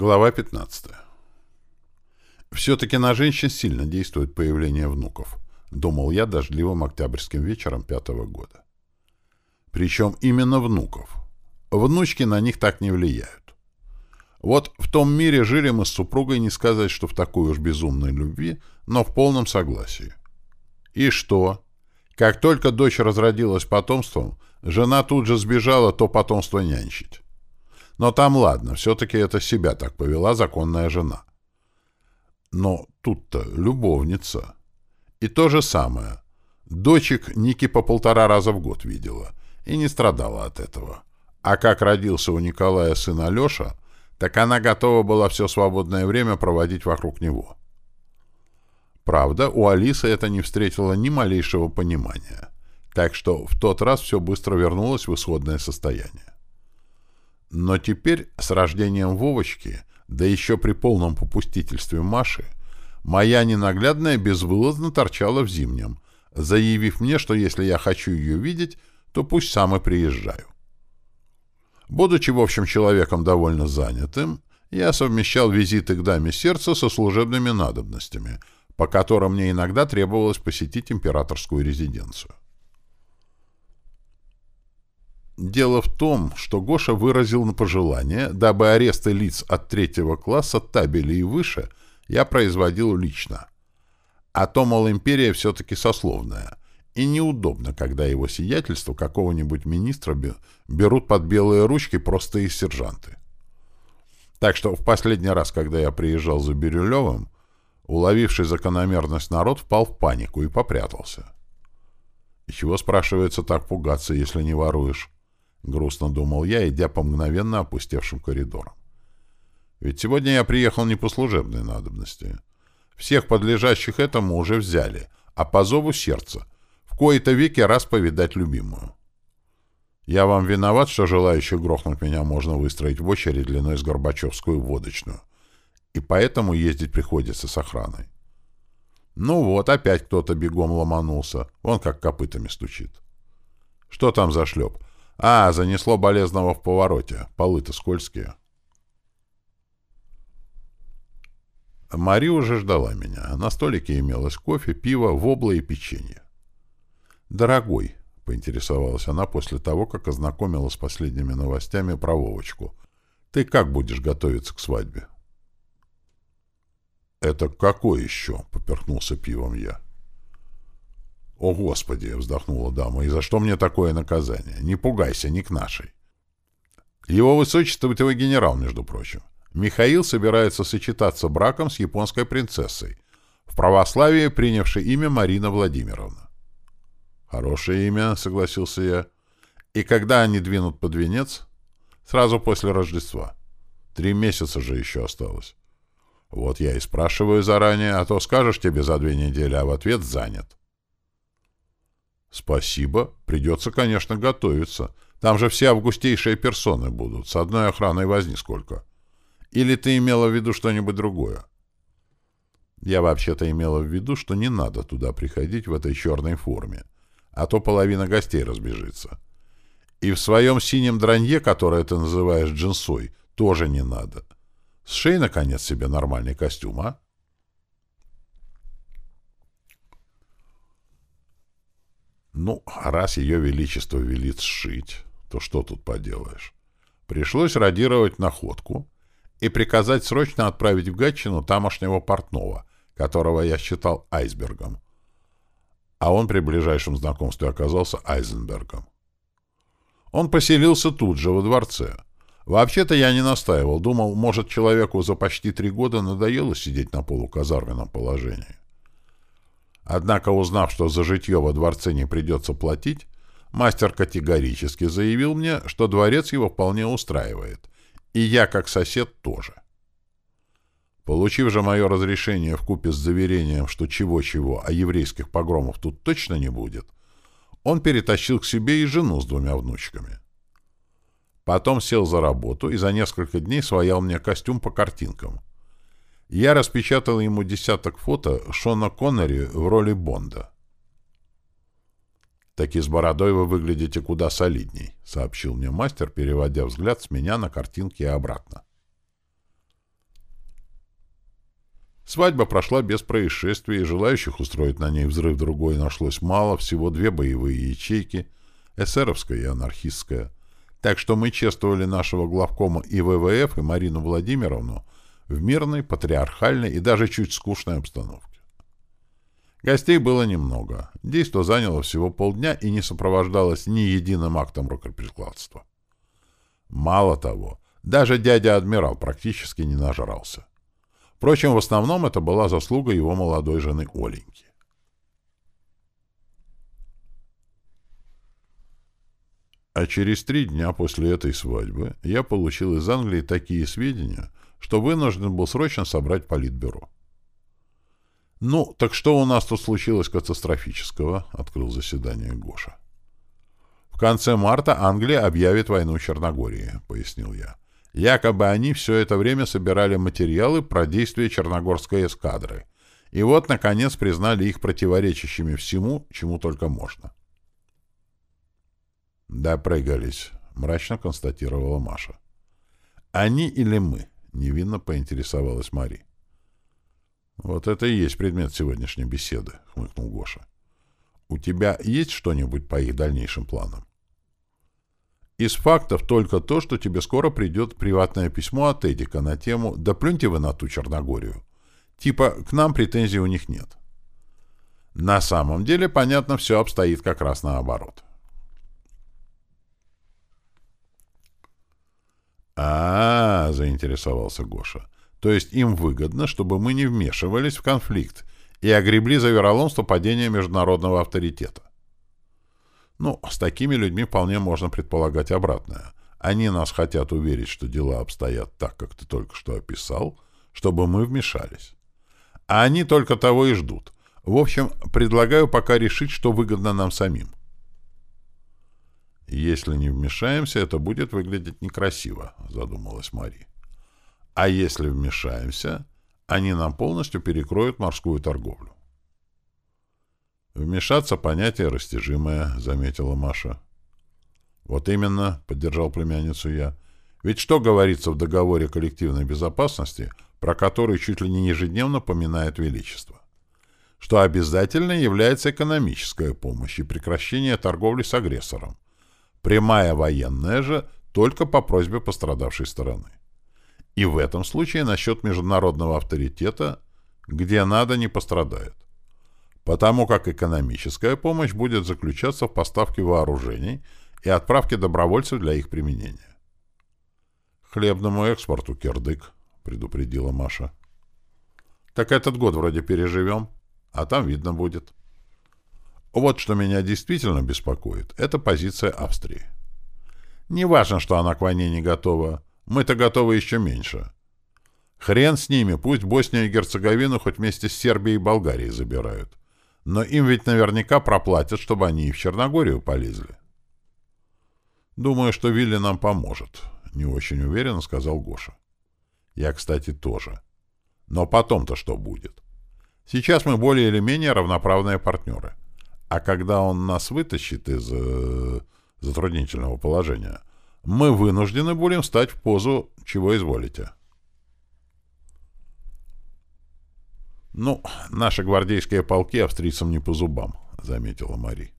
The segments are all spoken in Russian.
Глава 15. Все-таки на женщин сильно действует появление внуков, думал я дождливым октябрьским вечером пятого года. Причем именно внуков. Внучки на них так не влияют. Вот в том мире жили мы с супругой, не сказать, что в такой уж безумной любви, но в полном согласии. И что? Как только дочь разродилась потомством, жена тут же сбежала то потомство нянчить. Но там ладно, все-таки это себя так повела законная жена. Но тут-то любовница. И то же самое. Дочек Ники по полтора раза в год видела. И не страдала от этого. А как родился у Николая сын Алеша, так она готова была все свободное время проводить вокруг него. Правда, у Алисы это не встретило ни малейшего понимания. Так что в тот раз все быстро вернулось в исходное состояние. Но теперь, с рождением Вовочки, да еще при полном попустительстве Маши, моя ненаглядная безвылазно торчала в зимнем, заявив мне, что если я хочу ее видеть, то пусть сам и приезжаю. Будучи, в общем, человеком довольно занятым, я совмещал визиты к даме сердца со служебными надобностями, по которым мне иногда требовалось посетить императорскую резиденцию. Дело в том, что Гоша выразил на пожелание, дабы аресты лиц от третьего класса табели и выше я производил лично. А то, мол, империя все-таки сословная, и неудобно, когда его сиятельство какого-нибудь министра берут под белые ручки простые сержанты. Так что в последний раз, когда я приезжал за Бирюлевым, уловивший закономерность народ впал в панику и попрятался. И чего, спрашивается, так пугаться, если не воруешь? — грустно думал я, идя по мгновенно опустевшим коридорам. «Ведь сегодня я приехал не по служебной надобности. Всех подлежащих этому уже взяли, а по зову сердца, в кои-то веки раз повидать любимую. Я вам виноват, что желающих грохнуть меня можно выстроить в очередь длиной с Горбачевскую водочную, и поэтому ездить приходится с охраной. Ну вот, опять кто-то бегом ломанулся, вон как копытами стучит. Что там за шлеп?» А, занесло болезного в повороте. Полы-то скользкие. Мари уже ждала меня. На столике имелось кофе, пиво, вобла и печенье. «Дорогой», — поинтересовалась она после того, как ознакомилась с последними новостями про Вовочку, — «ты как будешь готовиться к свадьбе?» «Это какой еще?» — поперхнулся пивом я. «О, Господи!» — вздохнула дама. «И за что мне такое наказание? Не пугайся, не к нашей». «Его высочество — твой генерал, между прочим. Михаил собирается сочетаться браком с японской принцессой, в православии принявшей имя Марина Владимировна». «Хорошее имя», — согласился я. «И когда они двинут под венец?» «Сразу после Рождества. Три месяца же еще осталось». «Вот я и спрашиваю заранее, а то скажешь тебе за две недели, а в ответ занят». Спасибо. Придется, конечно, готовиться. Там же все августейшие персоны будут. С одной охраной возни сколько. Или ты имела в виду что-нибудь другое? Я вообще-то имела в виду, что не надо туда приходить в этой черной форме, а то половина гостей разбежится. И в своем синем дранье, которое ты называешь джинсой, тоже не надо. Сшей, наконец, себе нормальный костюм, а? Ну, раз ее величество велит сшить, то что тут поделаешь? Пришлось радировать находку и приказать срочно отправить в Гатчину тамошнего портного, которого я считал айсбергом. А он при ближайшем знакомстве оказался Айзенбергом. Он поселился тут же, во дворце. Вообще-то я не настаивал, думал, может, человеку за почти три года надоело сидеть на полуказарменном положении. Однако, узнав, что за житье во дворце не придется платить, мастер категорически заявил мне, что дворец его вполне устраивает, и я, как сосед, тоже. Получив же мое разрешение в купе с заверением, что чего-чего, а еврейских погромов тут точно не будет, он перетащил к себе и жену с двумя внучками. Потом сел за работу и за несколько дней своял мне костюм по картинкам — я распечатал ему десяток фото Шона Коннери в роли Бонда. «Таки с бородой вы выглядите куда солидней», — сообщил мне мастер, переводя взгляд с меня на картинки и обратно. Свадьба прошла без происшествий, и желающих устроить на ней взрыв другой нашлось мало, всего две боевые ячейки, эсеровская и анархистская. Так что мы чествовали нашего главкома и ВВФ, и Марину Владимировну в мирной, патриархальной и даже чуть скучной обстановке. Гостей было немного. Действо заняло всего полдня и не сопровождалось ни единым актом рукоприкладства. Мало того, даже дядя-адмирал практически не нажрался. Впрочем, в основном это была заслуга его молодой жены Оленьки. А через три дня после этой свадьбы я получил из Англии такие сведения, что вынужден был срочно собрать политбюро. «Ну, так что у нас тут случилось катастрофического?» — открыл заседание Гоша. «В конце марта Англия объявит войну Черногории», — пояснил я. Якобы они все это время собирали материалы про действия Черногорской эскадры. И вот, наконец, признали их противоречащими всему, чему только можно. «Допрыгались», — мрачно констатировала Маша. «Они или мы?» — невинно поинтересовалась Мари. «Вот это и есть предмет сегодняшней беседы», — хмыкнул Гоша. «У тебя есть что-нибудь по их дальнейшим планам?» Из фактов только то, что тебе скоро придет приватное письмо от Эдика на тему «Да плюньте вы на ту Черногорию». Типа «К нам претензий у них нет». На самом деле, понятно, все обстоит как раз наоборот. А, -а, -а заинтересовался Гоша. «То есть им выгодно, чтобы мы не вмешивались в конфликт и огребли за вероломство падения международного авторитета. Ну, с такими людьми вполне можно предполагать обратное. Они нас хотят уверить, что дела обстоят так, как ты только что описал, чтобы мы вмешались. А они только того и ждут. В общем, предлагаю пока решить, что выгодно нам самим. Если не вмешаемся, это будет выглядеть некрасиво, задумалась Мари. А если вмешаемся, они нам полностью перекроют морскую торговлю. «Вмешаться — понятие растяжимое», — заметила Маша. «Вот именно», — поддержал племянницу я. «Ведь что говорится в договоре коллективной безопасности, про который чуть ли не ежедневно поминает Величество? Что обязательно является экономическая помощь и прекращение торговли с агрессором. Прямая военная же только по просьбе пострадавшей стороны. И в этом случае насчет международного авторитета, где надо, не пострадает потому как экономическая помощь будет заключаться в поставке вооружений и отправке добровольцев для их применения. «Хлебному экспорту кирдык», — предупредила Маша. «Так этот год вроде переживем, а там видно будет». Вот что меня действительно беспокоит, это позиция Австрии. Не важно, что она к войне не готова, мы-то готовы еще меньше. Хрен с ними, пусть Боснию и Герцеговину хоть вместе с Сербией и Болгарией забирают. Но им ведь наверняка проплатят, чтобы они и в Черногорию полезли. Думаю, что Вилли нам поможет, не очень уверенно сказал Гоша. Я, кстати, тоже. Но потом-то что будет? Сейчас мы более или менее равноправные партнеры. А когда он нас вытащит из э, затруднительного положения, мы вынуждены будем стать в позу «чего изволите». «Ну, наши гвардейские полки австрийцам не по зубам», — заметила Мари.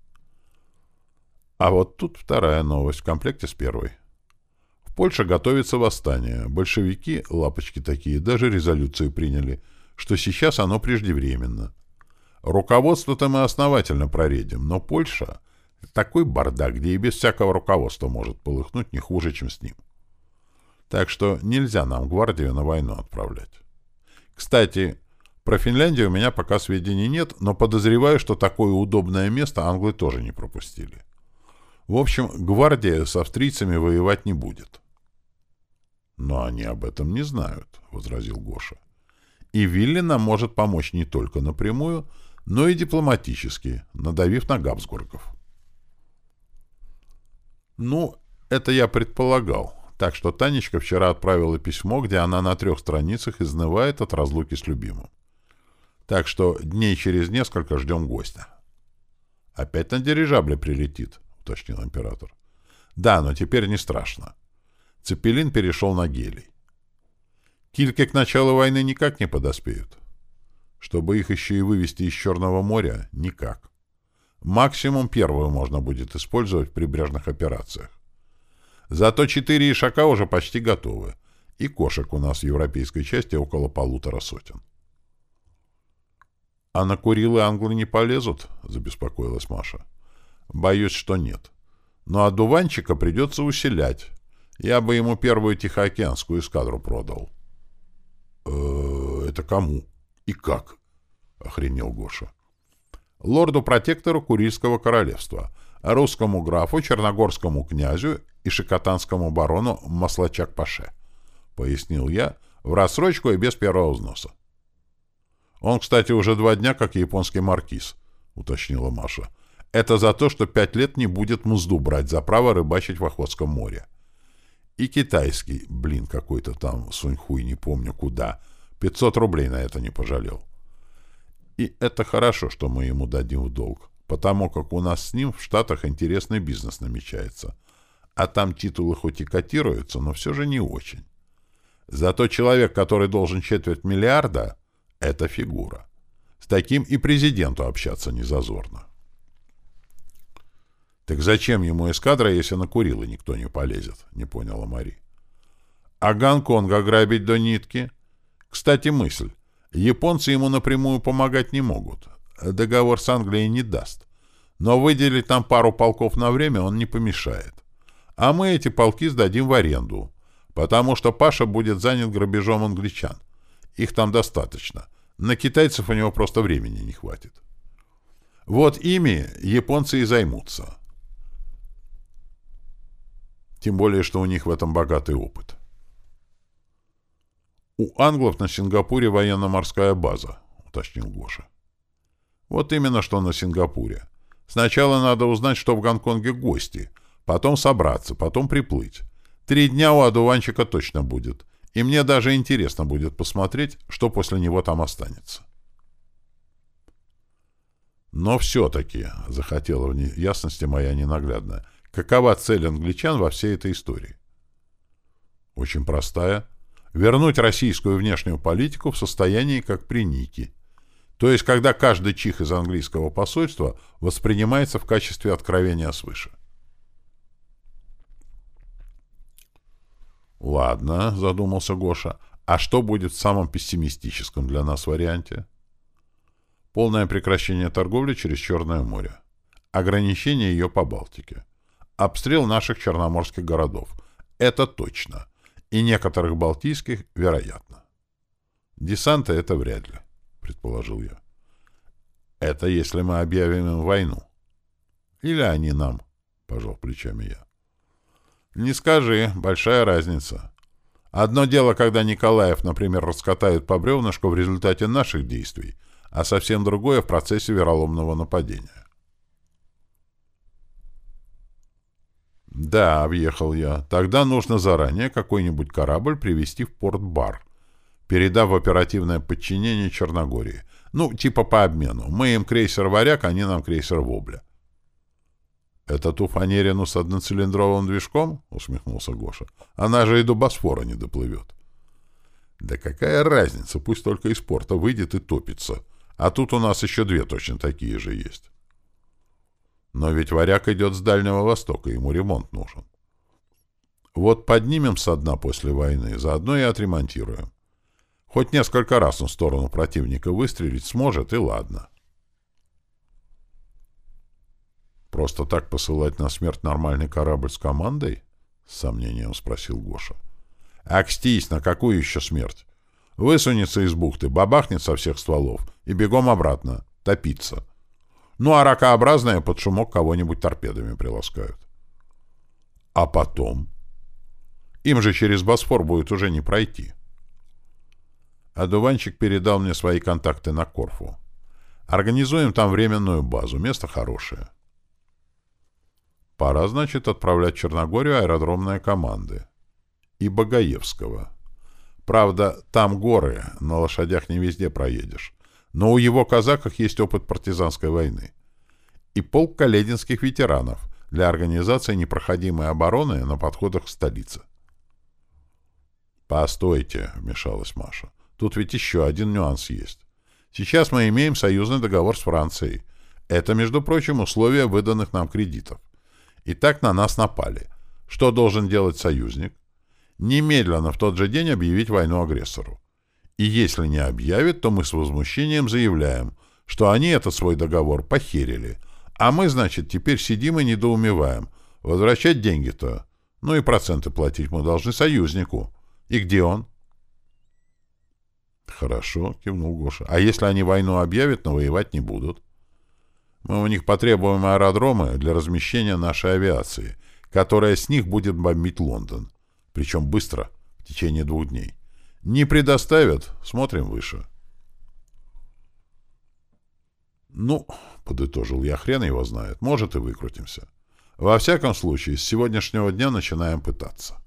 А вот тут вторая новость в комплекте с первой. В Польше готовится восстание. Большевики, лапочки такие, даже резолюцию приняли, что сейчас оно преждевременно. Руководство-то мы основательно проредим, но Польша — такой бардак, где и без всякого руководства может полыхнуть не хуже, чем с ним. Так что нельзя нам гвардию на войну отправлять. Кстати, про Финляндию у меня пока сведений нет, но подозреваю, что такое удобное место англы тоже не пропустили. В общем, гвардия с австрийцами воевать не будет. «Но они об этом не знают», — возразил Гоша. «И Вилли нам может помочь не только напрямую, но и дипломатически, надавив на Габсбургов». «Ну, это я предполагал», так что Танечка вчера отправила письмо, где она на трех страницах изнывает от разлуки с любимым. Так что дней через несколько ждем гостя. — Опять на дирижабле прилетит, — уточнил император. — Да, но теперь не страшно. Цепелин перешел на гелий. Кильки к началу войны никак не подоспеют. Чтобы их еще и вывести из Черного моря, никак. Максимум первую можно будет использовать в прибрежных операциях. Зато четыре ишака уже почти готовы, и кошек у нас в европейской части около полутора сотен. — А на Курилы англы не полезут? — забеспокоилась Маша. — Боюсь, что нет. Но одуванчика придется усилять. Я бы ему первую Тихоокеанскую эскадру продал. «Э, — Это кому? И как? — охренел Гоша. — Лорду-протектору Курильского королевства, русскому графу, черногорскому князю и шикотанскому барону Маслачак-Паше, — пояснил я, в рассрочку и без первого взноса. Он, кстати, уже два дня как японский маркиз, — уточнила Маша. Это за то, что пять лет не будет мзду брать за право рыбачить в Охотском море. И китайский, блин, какой-то там суньхуй, не помню куда, 500 рублей на это не пожалел. И это хорошо, что мы ему дадим в долг, потому как у нас с ним в Штатах интересный бизнес намечается. А там титулы хоть и котируются, но все же не очень. Зато человек, который должен четверть миллиарда, это фигура. С таким и президенту общаться не зазорно. Так зачем ему эскадра, если на Курилы никто не полезет? Не поняла Мари. А Гонконг ограбить до нитки? Кстати, мысль. Японцы ему напрямую помогать не могут. Договор с Англией не даст. Но выделить там пару полков на время он не помешает. А мы эти полки сдадим в аренду, потому что Паша будет занят грабежом англичан. Их там достаточно. На китайцев у него просто времени не хватит. Вот ими японцы и займутся. Тем более, что у них в этом богатый опыт. «У англов на Сингапуре военно-морская база», — уточнил Гоша. «Вот именно что на Сингапуре. Сначала надо узнать, что в Гонконге гости, потом собраться, потом приплыть. Три дня у одуванчика точно будет. И мне даже интересно будет посмотреть, что после него там останется. Но все-таки, захотела в ясности моя ненаглядная, какова цель англичан во всей этой истории? Очень простая. Вернуть российскую внешнюю политику в состоянии, как при Нике. То есть, когда каждый чих из английского посольства воспринимается в качестве откровения свыше. «Ладно», — задумался Гоша. «А что будет в самом пессимистическом для нас варианте?» «Полное прекращение торговли через Черное море. Ограничение ее по Балтике. Обстрел наших черноморских городов. Это точно. И некоторых балтийских, вероятно. Десанта это вряд ли», — предположил я. «Это если мы объявим им войну». «Или они нам», — пожал плечами я. Не скажи, большая разница. Одно дело, когда Николаев, например, раскатает по бревнышку в результате наших действий, а совсем другое в процессе вероломного нападения. Да, въехал я. Тогда нужно заранее какой-нибудь корабль привести в порт Бар, передав оперативное подчинение Черногории. Ну, типа по обмену. Мы им крейсер «Варяг», они нам крейсер «Вобля». «Это ту фанерину с одноцилиндровым движком?» — усмехнулся Гоша. «Она же и до Босфора не доплывет». «Да какая разница, пусть только из порта выйдет и топится. А тут у нас еще две точно такие же есть». «Но ведь варяг идет с Дальнего Востока, ему ремонт нужен». «Вот поднимем со дна после войны, заодно и отремонтируем. Хоть несколько раз он в сторону противника выстрелить сможет, и ладно». Просто так посылать на смерть нормальный корабль с командой? С сомнением спросил Гоша. Акстись, на какую еще смерть? Высунется из бухты, бабахнет со всех стволов и бегом обратно, топиться. Ну, а ракообразные под шумок кого-нибудь торпедами приласкают. А потом? Им же через Босфор будет уже не пройти. Одуванчик передал мне свои контакты на Корфу. Организуем там временную базу, место хорошее. Пора, значит, отправлять Черногорию аэродромные команды. И Багаевского. Правда, там горы, на лошадях не везде проедешь. Но у его казаков есть опыт партизанской войны. И полк калединских ветеранов для организации непроходимой обороны на подходах к столице. «Постойте», — вмешалась Маша. «Тут ведь еще один нюанс есть. Сейчас мы имеем союзный договор с Францией. Это, между прочим, условия выданных нам кредитов. И так на нас напали. Что должен делать союзник? Немедленно в тот же день объявить войну агрессору. И если не объявит, то мы с возмущением заявляем, что они этот свой договор похерили. А мы, значит, теперь сидим и недоумеваем. Возвращать деньги-то? Ну и проценты платить мы должны союзнику. И где он? Хорошо, кивнул Гоша. А если они войну объявят, но воевать не будут? Мы у них потребуем аэродромы для размещения нашей авиации, которая с них будет бомбить Лондон. Причем быстро, в течение двух дней. Не предоставят, смотрим выше. Ну, подытожил я, хрен его знает. Может и выкрутимся. Во всяком случае, с сегодняшнего дня начинаем пытаться.